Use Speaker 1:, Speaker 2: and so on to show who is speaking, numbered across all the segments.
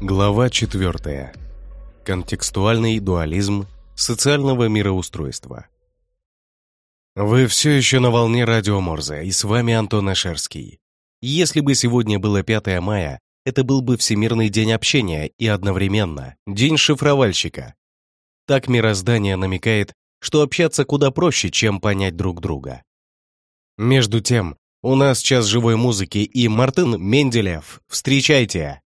Speaker 1: Глава 4. Контекстуальный дуализм социального мироустройства. Вы все еще на волне радио Морзе, и с вами Антон Ашерский. Если бы сегодня было 5 мая, это был бы Всемирный день общения и одновременно День шифровальщика. Так мироздание намекает, что общаться куда проще, чем понять друг друга. Между тем, у нас час живой музыки и Мартын Менделев. Встречайте!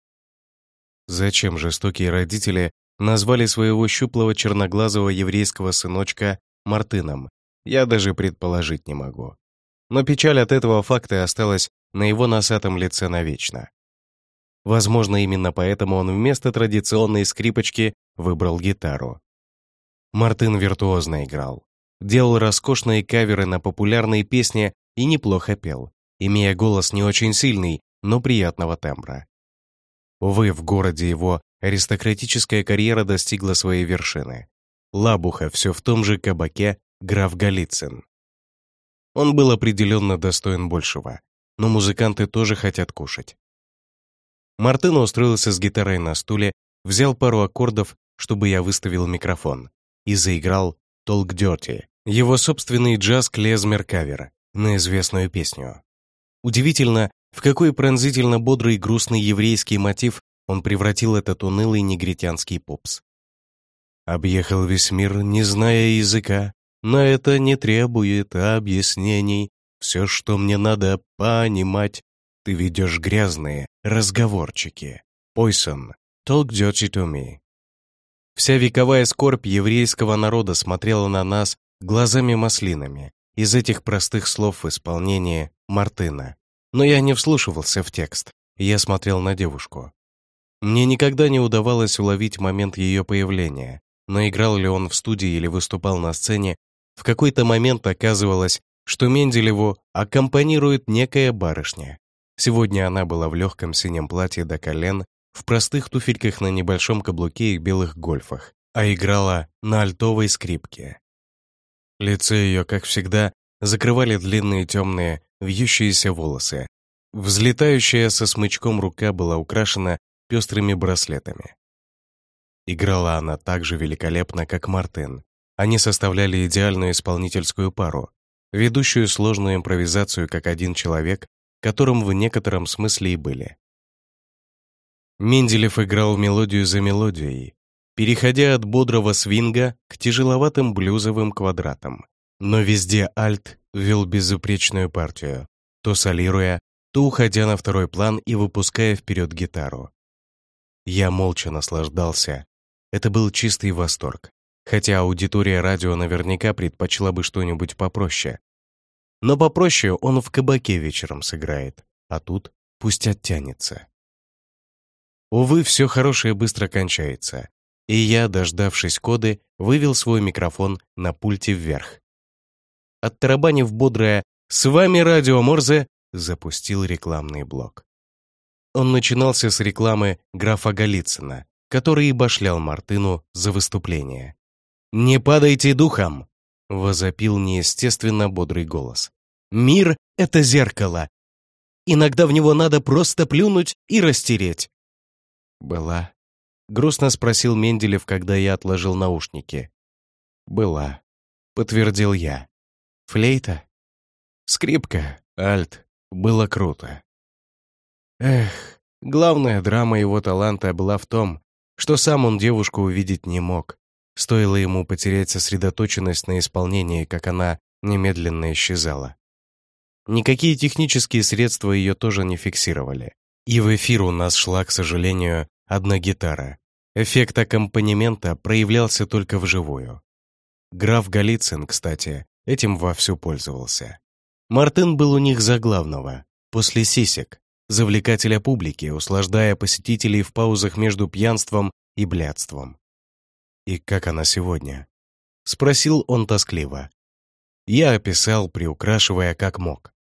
Speaker 1: Зачем жестокие родители назвали своего щуплого черноглазого еврейского сыночка Мартыном, я даже предположить не могу. Но печаль от этого факта осталась на его носатом лице навечно. Возможно, именно поэтому он вместо традиционной скрипочки выбрал гитару. Мартын виртуозно играл, делал роскошные каверы на популярные песни и неплохо пел, имея голос не очень сильный, но приятного тембра. Увы, в городе его аристократическая карьера достигла своей вершины. Лабуха все в том же кабаке граф Голицын. Он был определенно достоин большего, но музыканты тоже хотят кушать. Мартын устроился с гитарой на стуле, взял пару аккордов, чтобы я выставил микрофон, и заиграл «Talk Dirty», его собственный джаз-клезмер-кавер на известную песню. Удивительно, в какой пронзительно бодрый и грустный еврейский мотив он превратил этот унылый негритянский попс. Объехал весь мир, не зная языка, но это не требует объяснений. Все, что мне надо понимать, ты ведешь грязные разговорчики. Пойсон, talk dirty to me. Вся вековая скорбь еврейского народа смотрела на нас глазами-маслинами из этих простых слов в исполнении Мартына. Но я не вслушивался в текст, я смотрел на девушку. Мне никогда не удавалось уловить момент ее появления, но играл ли он в студии или выступал на сцене, в какой-то момент оказывалось, что Менделеву аккомпанирует некая барышня. Сегодня она была в легком синем платье до колен, в простых туфельках на небольшом каблуке и белых гольфах, а играла на альтовой скрипке. Лицо ее, как всегда, закрывали длинные темные, вьющиеся волосы. Взлетающая со смычком рука была украшена пестрыми браслетами. Играла она так же великолепно, как Мартин. Они составляли идеальную исполнительскую пару, ведущую сложную импровизацию как один человек, которым в некотором смысле и были. Менделев играл мелодию за мелодией, переходя от бодрого свинга к тяжеловатым блюзовым квадратам. Но везде альт вел безупречную партию, то солируя, то уходя на второй план и выпуская вперед гитару. Я молча наслаждался. Это был чистый восторг, хотя аудитория радио наверняка предпочла бы что-нибудь попроще. Но попроще он в кабаке вечером сыграет, а тут пусть оттянется. Увы, все хорошее быстро кончается, и я, дождавшись коды, вывел свой микрофон на пульте вверх. Оттарабанив бодрое «С вами Радио Морзе», запустил рекламный блок. Он начинался с рекламы графа Голицына, который и башлял Мартыну за выступление. «Не падайте духом!» — возопил неестественно бодрый голос. «Мир — это зеркало. Иногда в него надо просто плюнуть и растереть. «Была?» — грустно спросил Менделев, когда я отложил наушники. «Была», — подтвердил я. «Флейта?» «Скрипка, альт. Было круто». Эх, главная драма его таланта была в том, что сам он девушку увидеть не мог. Стоило ему потерять сосредоточенность на исполнении, как она немедленно исчезала. Никакие технические средства ее тоже не фиксировали. И в эфир у нас шла, к сожалению, одна гитара. Эффект аккомпанемента проявлялся только вживую. Граф Голицын, кстати, этим вовсю пользовался. Мартын был у них за главного, после сисек, завлекателя публики, услаждая посетителей в паузах между пьянством и блядством. «И как она сегодня?» — спросил он тоскливо. Я описал, приукрашивая как мог.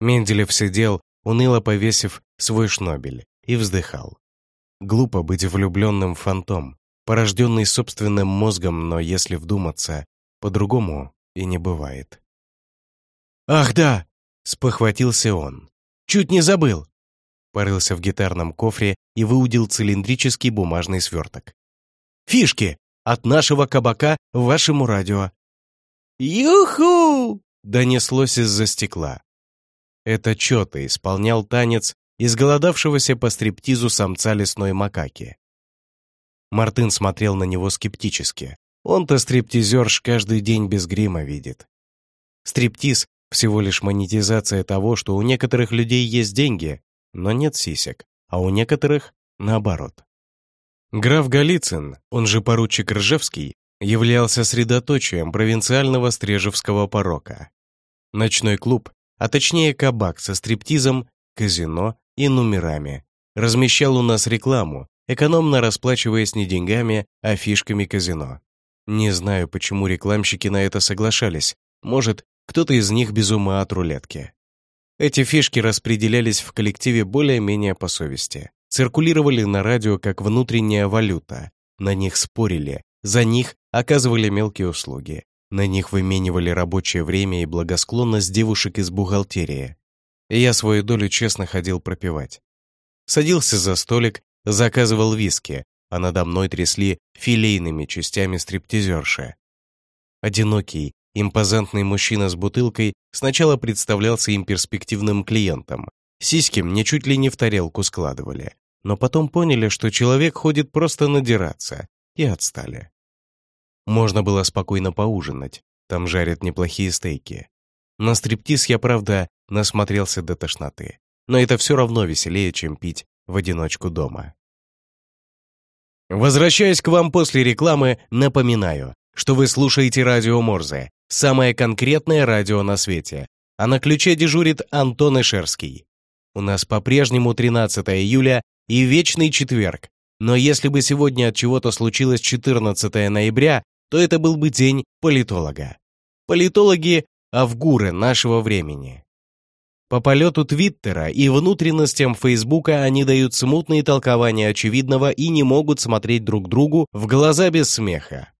Speaker 1: Менделев сидел, уныло повесив свой шнобель, и вздыхал. Глупо быть влюбленным в фантом, порожденный собственным мозгом, но если вдуматься, по-другому и не бывает. «Ах да!» — спохватился он. «Чуть не забыл!» порылся в гитарном кофре и выудил цилиндрический бумажный сверток. «Фишки! От нашего кабака вашему радио!» «Юху!» — донеслось из-за стекла. Это Чота исполнял танец изголодавшегося по стриптизу самца лесной макаки. Мартын смотрел на него скептически. Он-то стриптизерш каждый день без грима видит. Стриптиз — всего лишь монетизация того, что у некоторых людей есть деньги, но нет сисек, а у некоторых — наоборот. Граф Голицын, он же поручик Ржевский, являлся средоточием провинциального стрежевского порока. Ночной клуб, а точнее кабак со стриптизом, казино и номерами, размещал у нас рекламу, экономно расплачиваясь не деньгами, а фишками казино. Не знаю, почему рекламщики на это соглашались. Может, кто-то из них без ума от рулетки. Эти фишки распределялись в коллективе более-менее по совести. Циркулировали на радио как внутренняя валюта. На них спорили, за них оказывали мелкие услуги. На них выменивали рабочее время и благосклонность девушек из бухгалтерии. И я свою долю честно ходил пропивать. Садился за столик, заказывал виски, а надо мной трясли филейными частями стриптизерши. Одинокий, импозантный мужчина с бутылкой сначала представлялся им перспективным клиентом. Сиськи мне чуть ли не в тарелку складывали, но потом поняли, что человек ходит просто надираться, и отстали. Можно было спокойно поужинать, там жарят неплохие стейки. На стриптиз я, правда, насмотрелся до тошноты, но это все равно веселее, чем пить в одиночку дома. Возвращаясь к вам после рекламы, напоминаю, что вы слушаете радио Морзе, самое конкретное радио на свете, а на ключе дежурит Антон Ишерский. У нас по-прежнему 13 июля и вечный четверг, но если бы сегодня от чего-то случилось 14 ноября, то это был бы день политолога. Политологи – авгуры нашего времени. По полету Твиттера и внутренностям Фейсбука они дают смутные толкования очевидного и не могут смотреть друг другу в глаза без смеха.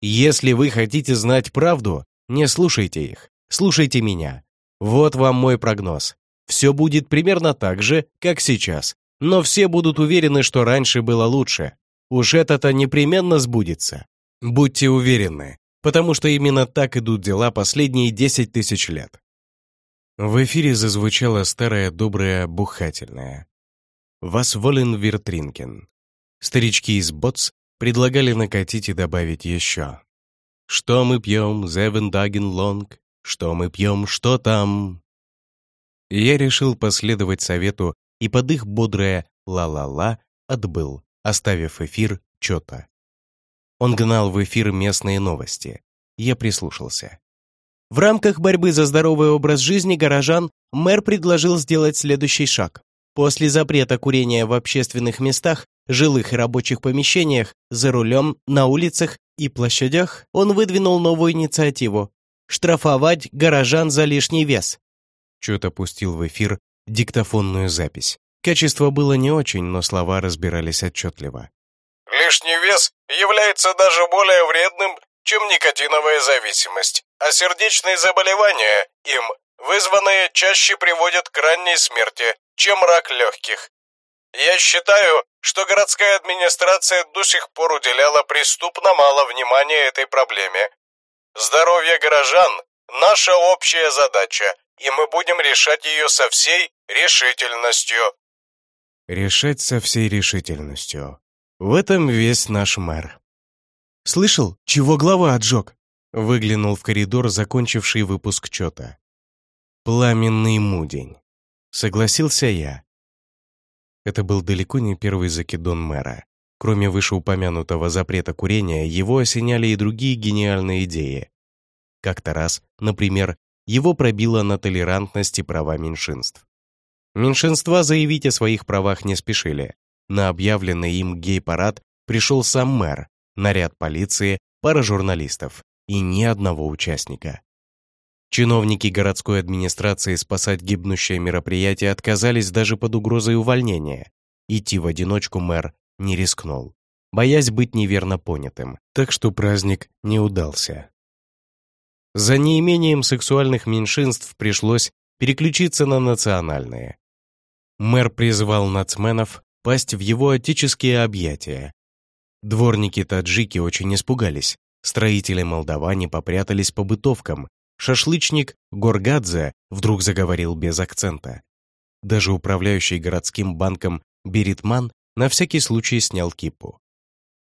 Speaker 1: Если вы хотите знать правду, не слушайте их, слушайте меня. Вот вам мой прогноз. Все будет примерно так же, как сейчас, но все будут уверены, что раньше было лучше. Уж это-то непременно сбудется. Будьте уверены, потому что именно так идут дела последние 10 тысяч лет. В эфире зазвучала старая добрая бухательная. «Вас волен Вертринкен». Старички из Ботс предлагали накатить и добавить еще. «Что мы пьем, Зевендаген Лонг? Что мы пьем, что там?» Я решил последовать совету и под их бодрое «ла-ла-ла» отбыл, оставив эфир чё-то. Он гнал в эфир местные новости. Я прислушался. В рамках борьбы за здоровый образ жизни горожан мэр предложил сделать следующий шаг. После запрета курения в общественных местах, жилых и рабочих помещениях, за рулем, на улицах и площадях, он выдвинул новую инициативу – штрафовать горожан за лишний вес. Чё-то пустил в эфир диктофонную запись. Качество было не очень, но слова разбирались отчетливо.
Speaker 2: Лишний вес является даже более вредным, чем никотиновая зависимость, а сердечные заболевания им вызванные чаще приводят к ранней смерти, чем рак легких. Я считаю, что городская администрация до сих пор уделяла преступно мало внимания этой проблеме. Здоровье горожан – наша общая задача, и мы будем решать ее со всей решительностью.
Speaker 1: Решать со всей решительностью. В этом весь наш мэр. «Слышал, чего глава отжег?» Выглянул в коридор, закончивший выпуск чета. «Пламенный мудень», — согласился я. Это был далеко не первый закидон мэра. Кроме вышеупомянутого запрета курения, его осеняли и другие гениальные идеи. Как-то раз, например, его пробило на толерантность и права меньшинств. Меньшинства заявить о своих правах не спешили. На объявленный им гей-парад пришел сам мэр, наряд полиции, пара журналистов и ни одного участника. Чиновники городской администрации спасать гибнущее мероприятие отказались даже под угрозой увольнения. Идти в одиночку мэр не рискнул, боясь быть неверно понятым, так что праздник не удался. За неимением сексуальных меньшинств пришлось переключиться на национальные. Мэр призвал нацменов пасть в его отеческие объятия. Дворники-таджики очень испугались, строители молдаване попрятались по бытовкам, шашлычник Горгадзе вдруг заговорил без акцента. Даже управляющий городским банком Беритман на всякий случай снял кипу.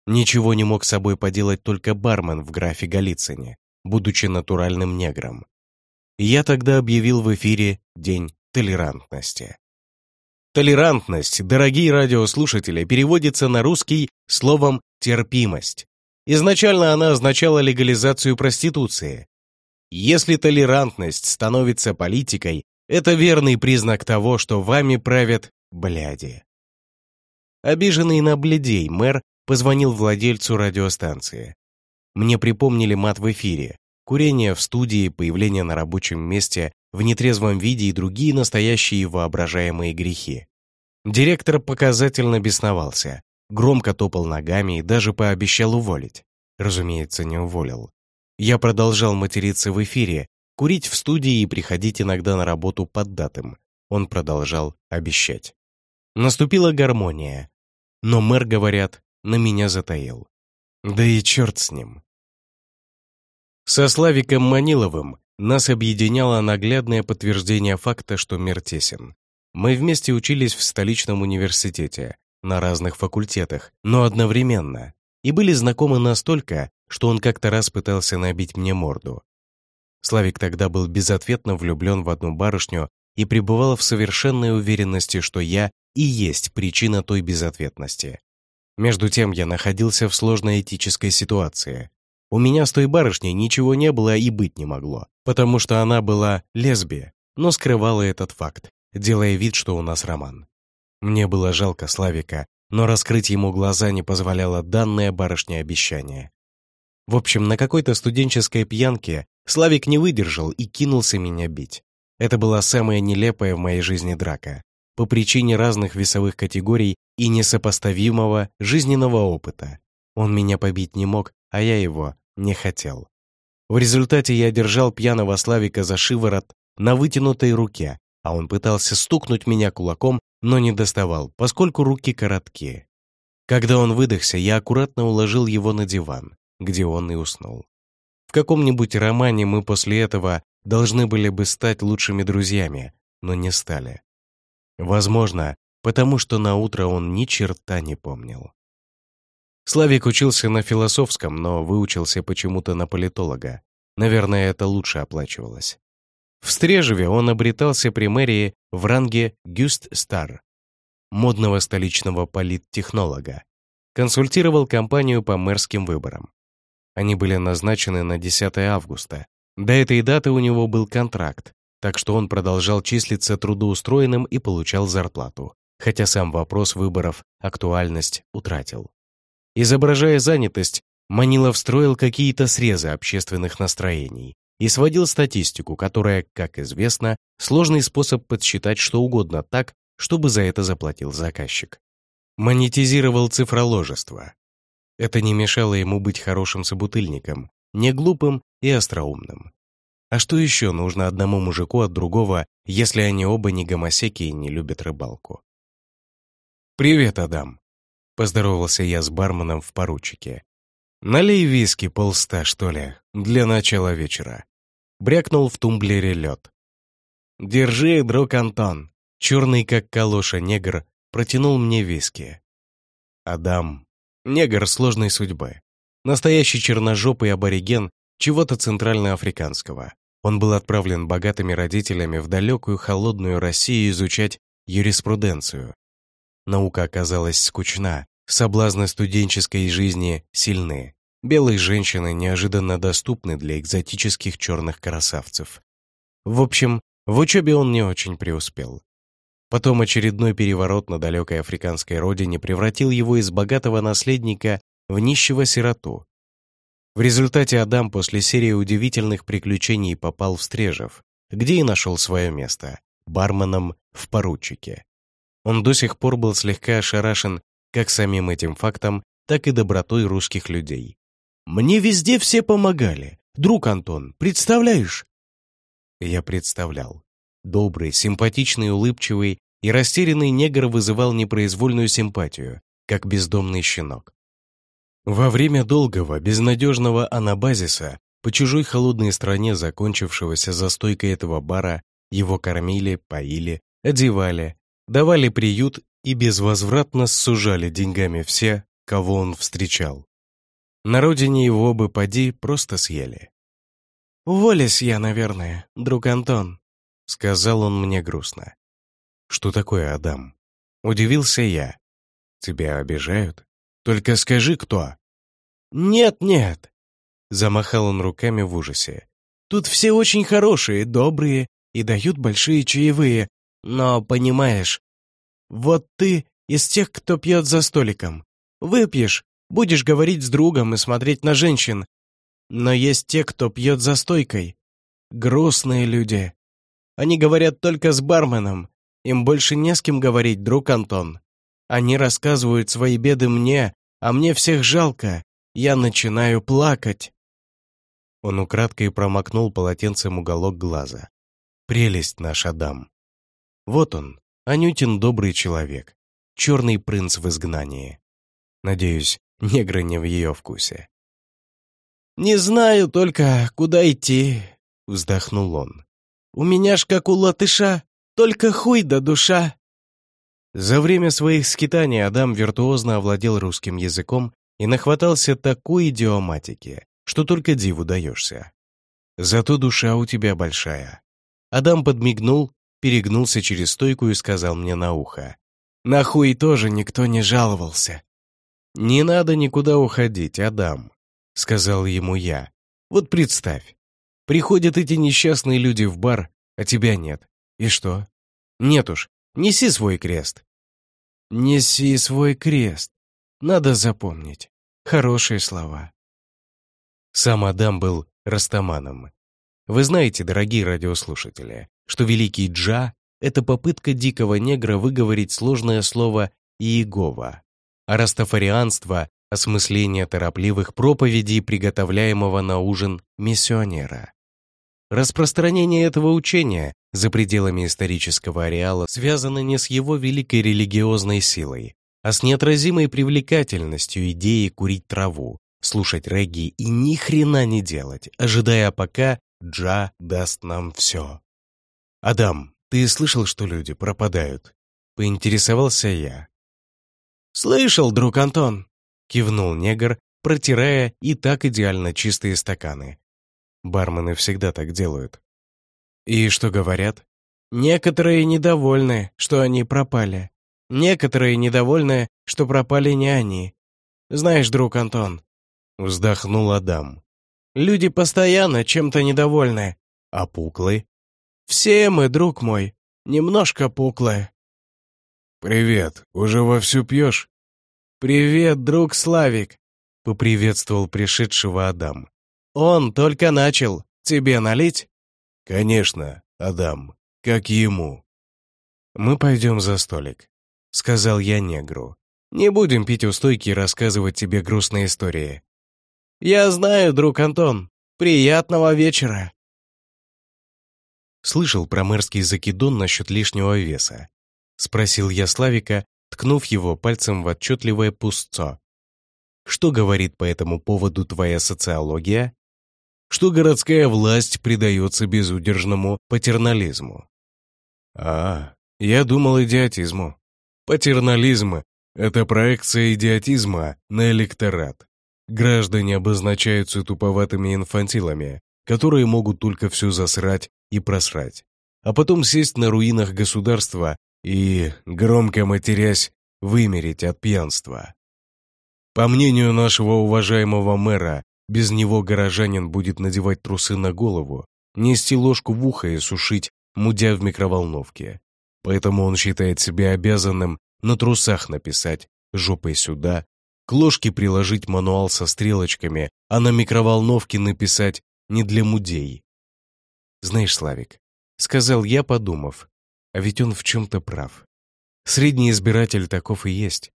Speaker 1: Ничего не мог с собой поделать только бармен в графе Голицыне, будучи натуральным негром. Я тогда объявил в эфире День толерантности. Толерантность, дорогие радиослушатели, переводится на русский словом «терпимость». Изначально она означала легализацию проституции. Если толерантность становится политикой, это верный признак того, что вами правят бляди. Обиженный на бледей мэр позвонил владельцу радиостанции. Мне припомнили мат в эфире, курение в студии, появление на рабочем месте в нетрезвом виде и другие настоящие воображаемые грехи. Директор показательно бесновался, громко топал ногами и даже пообещал уволить. Разумеется, не уволил. Я продолжал материться в эфире, курить в студии и приходить иногда на работу под датым. Он продолжал обещать. Наступила гармония. Но мэр, говорят, на меня затаил. Да и черт с ним. Со Славиком Маниловым нас объединяло наглядное подтверждение факта, что мир тесен. Мы вместе учились в столичном университете, на разных факультетах, но одновременно, и были знакомы настолько, что он как-то раз пытался набить мне морду. Славик тогда был безответно влюблен в одну барышню и пребывал в совершенной уверенности, что я и есть причина той безответности. Между тем я находился в сложной этической ситуации. У меня с той барышней ничего не было и быть не могло, потому что она была лесбия, но скрывала этот факт, делая вид, что у нас роман. Мне было жалко Славика, но раскрыть ему глаза не позволяло данное барышне обещание. В общем, на какой-то студенческой пьянке Славик не выдержал и кинулся меня бить. Это была самая нелепая в моей жизни драка по причине разных весовых категорий и несопоставимого жизненного опыта. Он меня побить не мог, а я его не хотел. В результате я держал пьяного Славика за шиворот на вытянутой руке, а он пытался стукнуть меня кулаком, но не доставал, поскольку руки короткие. Когда он выдохся, я аккуратно уложил его на диван, где он и уснул. В каком-нибудь романе мы после этого должны были бы стать лучшими друзьями, но не стали. Возможно, потому что на утро он ни черта не помнил. Славик учился на философском, но выучился почему-то на политолога. Наверное, это лучше оплачивалось. В Стрежеве он обретался при мэрии в ранге Гюст Стар, модного столичного политтехнолога. Консультировал компанию по мэрским выборам. Они были назначены на 10 августа. До этой даты у него был контракт, так что он продолжал числиться трудоустроенным и получал зарплату, хотя сам вопрос выборов актуальность утратил. Изображая занятость, Манилов строил какие-то срезы общественных настроений и сводил статистику, которая, как известно, сложный способ подсчитать что угодно так, чтобы за это заплатил заказчик. Монетизировал цифроложество. Это не мешало ему быть хорошим собутыльником, не глупым и остроумным. А что еще нужно одному мужику от другого, если они оба не гомосеки и не любят рыбалку? «Привет, Адам», — поздоровался я с барменом в поручике. «Налей виски полста, что ли, для начала вечера». Брякнул в тумблере лед. «Держи, друг Антон», — черный как калоша негр протянул мне виски. Адам, негр сложной судьбы. Настоящий черножопый абориген чего-то центральноафриканского. Он был отправлен богатыми родителями в далекую холодную Россию изучать юриспруденцию. Наука оказалась скучна, соблазны студенческой жизни сильны. Белые женщины неожиданно доступны для экзотических черных красавцев. В общем, в учебе он не очень преуспел. Потом очередной переворот на далекой африканской родине превратил его из богатого наследника в нищего сироту, в результате Адам после серии удивительных приключений попал в Стрежев, где и нашел свое место – барменом в поручике. Он до сих пор был слегка ошарашен как самим этим фактом, так и добротой русских людей. «Мне везде все помогали. Друг Антон, представляешь?» Я представлял. Добрый, симпатичный, улыбчивый, и растерянный негр вызывал непроизвольную симпатию, как бездомный щенок. Во время долгого, безнадежного анабазиса по чужой холодной стране, закончившегося застойкой этого бара, его кормили, поили, одевали, давали приют и безвозвратно сужали деньгами все, кого он встречал. На родине его бы поди просто съели. «Уволюсь я, наверное, друг Антон», — сказал он мне грустно. «Что такое, Адам?» Удивился я. «Тебя обижают? Только скажи, кто?» «Нет, нет», — замахал он руками в ужасе. «Тут все очень хорошие, добрые и дают большие чаевые, но, понимаешь, вот ты из тех, кто пьет за столиком. Выпьешь, будешь говорить с другом и смотреть на женщин. Но есть те, кто пьет за стойкой. Грустные люди. Они говорят только с барменом. Им больше не с кем говорить, друг Антон. Они рассказывают свои беды мне, а мне всех жалко. Я начинаю плакать. Он украдкой промокнул полотенцем уголок глаза. Прелесть наш Адам. Вот он, Анютин добрый человек. Черный принц в изгнании. Надеюсь, негры не в ее вкусе. «Не знаю только, куда идти», — вздохнул он. «У меня ж как у латыша, только хуй да душа». За время своих скитаний Адам виртуозно овладел русским языком и нахватался такой идиоматики, что только диву даешься. Зато душа у тебя большая. Адам подмигнул, перегнулся через стойку и сказал мне на ухо. На хуй тоже никто не жаловался. «Не надо никуда уходить, Адам», — сказал ему я. «Вот представь, приходят эти несчастные люди в бар, а тебя нет. И что? Нет уж, неси свой крест». «Неси свой крест», надо запомнить. Хорошие слова. Сам Адам был растаманом. Вы знаете, дорогие радиослушатели, что великий Джа — это попытка дикого негра выговорить сложное слово «Иегова», а растафарианство — осмысление торопливых проповедей, приготовляемого на ужин миссионера. Распространение этого учения за пределами исторического ареала связано не с его великой религиозной силой, а с неотразимой привлекательностью идеи курить траву, слушать регги и ни хрена не делать, ожидая пока Джа даст нам все. «Адам, ты слышал, что люди пропадают?» Поинтересовался я. «Слышал, друг Антон», — кивнул негр, протирая и так идеально чистые стаканы. Бармены всегда так делают. «И что говорят?» «Некоторые недовольны, что они пропали. Некоторые недовольны, что пропали не они. Знаешь, друг Антон, вздохнул Адам. Люди постоянно чем-то недовольны. А пуклы? Все мы, друг мой, немножко пуклые. «Привет, уже вовсю пьешь?» «Привет, друг Славик», — поприветствовал пришедшего Адам. «Он только начал. Тебе налить?» «Конечно, Адам, как ему». «Мы пойдем за столик», — сказал я негру. «Не будем пить у стойки и рассказывать тебе грустные истории». «Я знаю, друг Антон. Приятного вечера!» Слышал про мэрский закидон насчет лишнего веса. Спросил я Славика, ткнув его пальцем в отчетливое пустцо. Что говорит по этому поводу твоя социология? Что городская власть предается безудержному патернализму. А, я думал идиотизму. Патернализм – это проекция идиотизма на электорат. Граждане обозначаются туповатыми инфантилами, которые могут только все засрать и просрать, а потом сесть на руинах государства и, громко матерясь, вымереть от пьянства. По мнению нашего уважаемого мэра, без него горожанин будет надевать трусы на голову, нести ложку в ухо и сушить, мудя в микроволновке. Поэтому он считает себя обязанным на трусах написать «жопой сюда», к ложке приложить мануал со стрелочками, а на микроволновке написать «не для мудей». Знаешь, Славик, сказал я, подумав, а ведь он в чем-то прав. Средний избиратель таков и есть.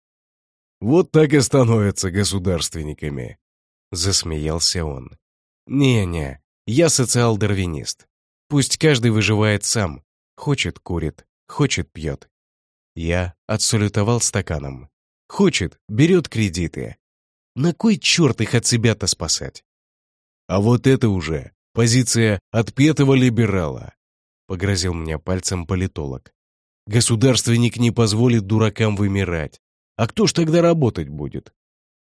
Speaker 1: Вот так и становятся государственниками. Засмеялся он. Не-не, я социал-дарвинист. Пусть каждый выживает сам. Хочет — курит, хочет — пьет. Я отсалютовал стаканом. Хочет, берет кредиты. На кой черт их от себя-то спасать? А вот это уже позиция отпетого либерала, погрозил мне пальцем политолог. Государственник не позволит дуракам вымирать. А кто ж тогда работать будет?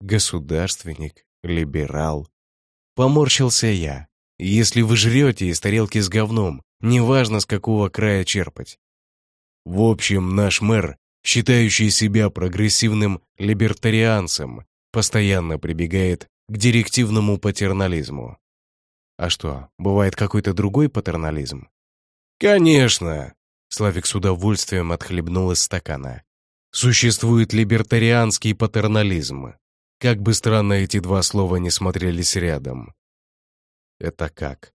Speaker 1: Государственник, либерал. Поморщился я. Если вы жрете из тарелки с говном, неважно с какого края черпать. В общем, наш мэр, считающий себя прогрессивным либертарианцем, постоянно прибегает к директивному патернализму. А что, бывает какой-то другой патернализм? Конечно! Славик с удовольствием отхлебнул из стакана. Существует либертарианский патернализм. Как бы странно эти два слова не смотрелись рядом. Это как?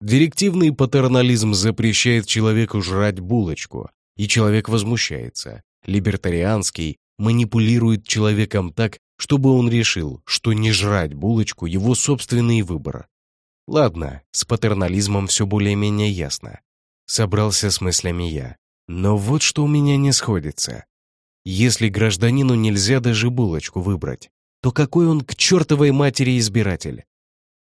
Speaker 1: Директивный патернализм запрещает человеку жрать булочку, и человек возмущается. Либертарианский манипулирует человеком так, чтобы он решил, что не жрать булочку – его собственный выбор. Ладно, с патернализмом все более-менее ясно. Собрался с мыслями я. Но вот что у меня не сходится. Если гражданину нельзя даже булочку выбрать, то какой он к чертовой матери избиратель?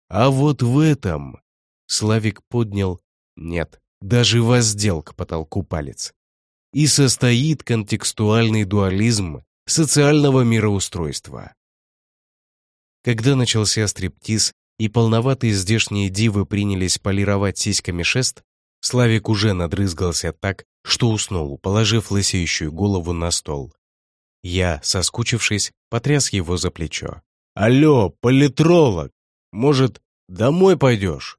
Speaker 1: А вот в этом... Славик поднял... Нет, даже воздел к потолку палец и состоит контекстуальный дуализм социального мироустройства. Когда начался стриптиз и полноватые здешние дивы принялись полировать сиськами шест, Славик уже надрызгался так, что уснул, положив лысеющую голову на стол. Я, соскучившись, потряс его за плечо. «Алло, политролог! Может, домой пойдешь?»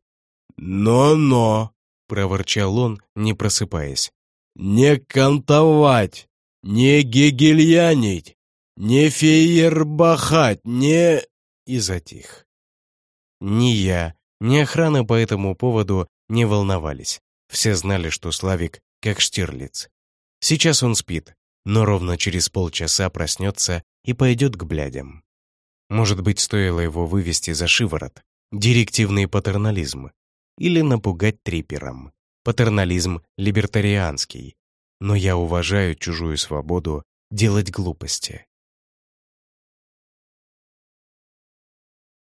Speaker 1: «Но-но!» — проворчал он, не просыпаясь не кантовать, не гегельянить, не фейербахать, не...» И затих. Ни я, ни охрана по этому поводу не волновались. Все знали, что Славик как Штирлиц. Сейчас он спит, но ровно через полчаса проснется и пойдет к блядям. Может быть, стоило его вывести за шиворот, директивный патернализм, или напугать трипером патернализм либертарианский, но я уважаю чужую свободу делать глупости.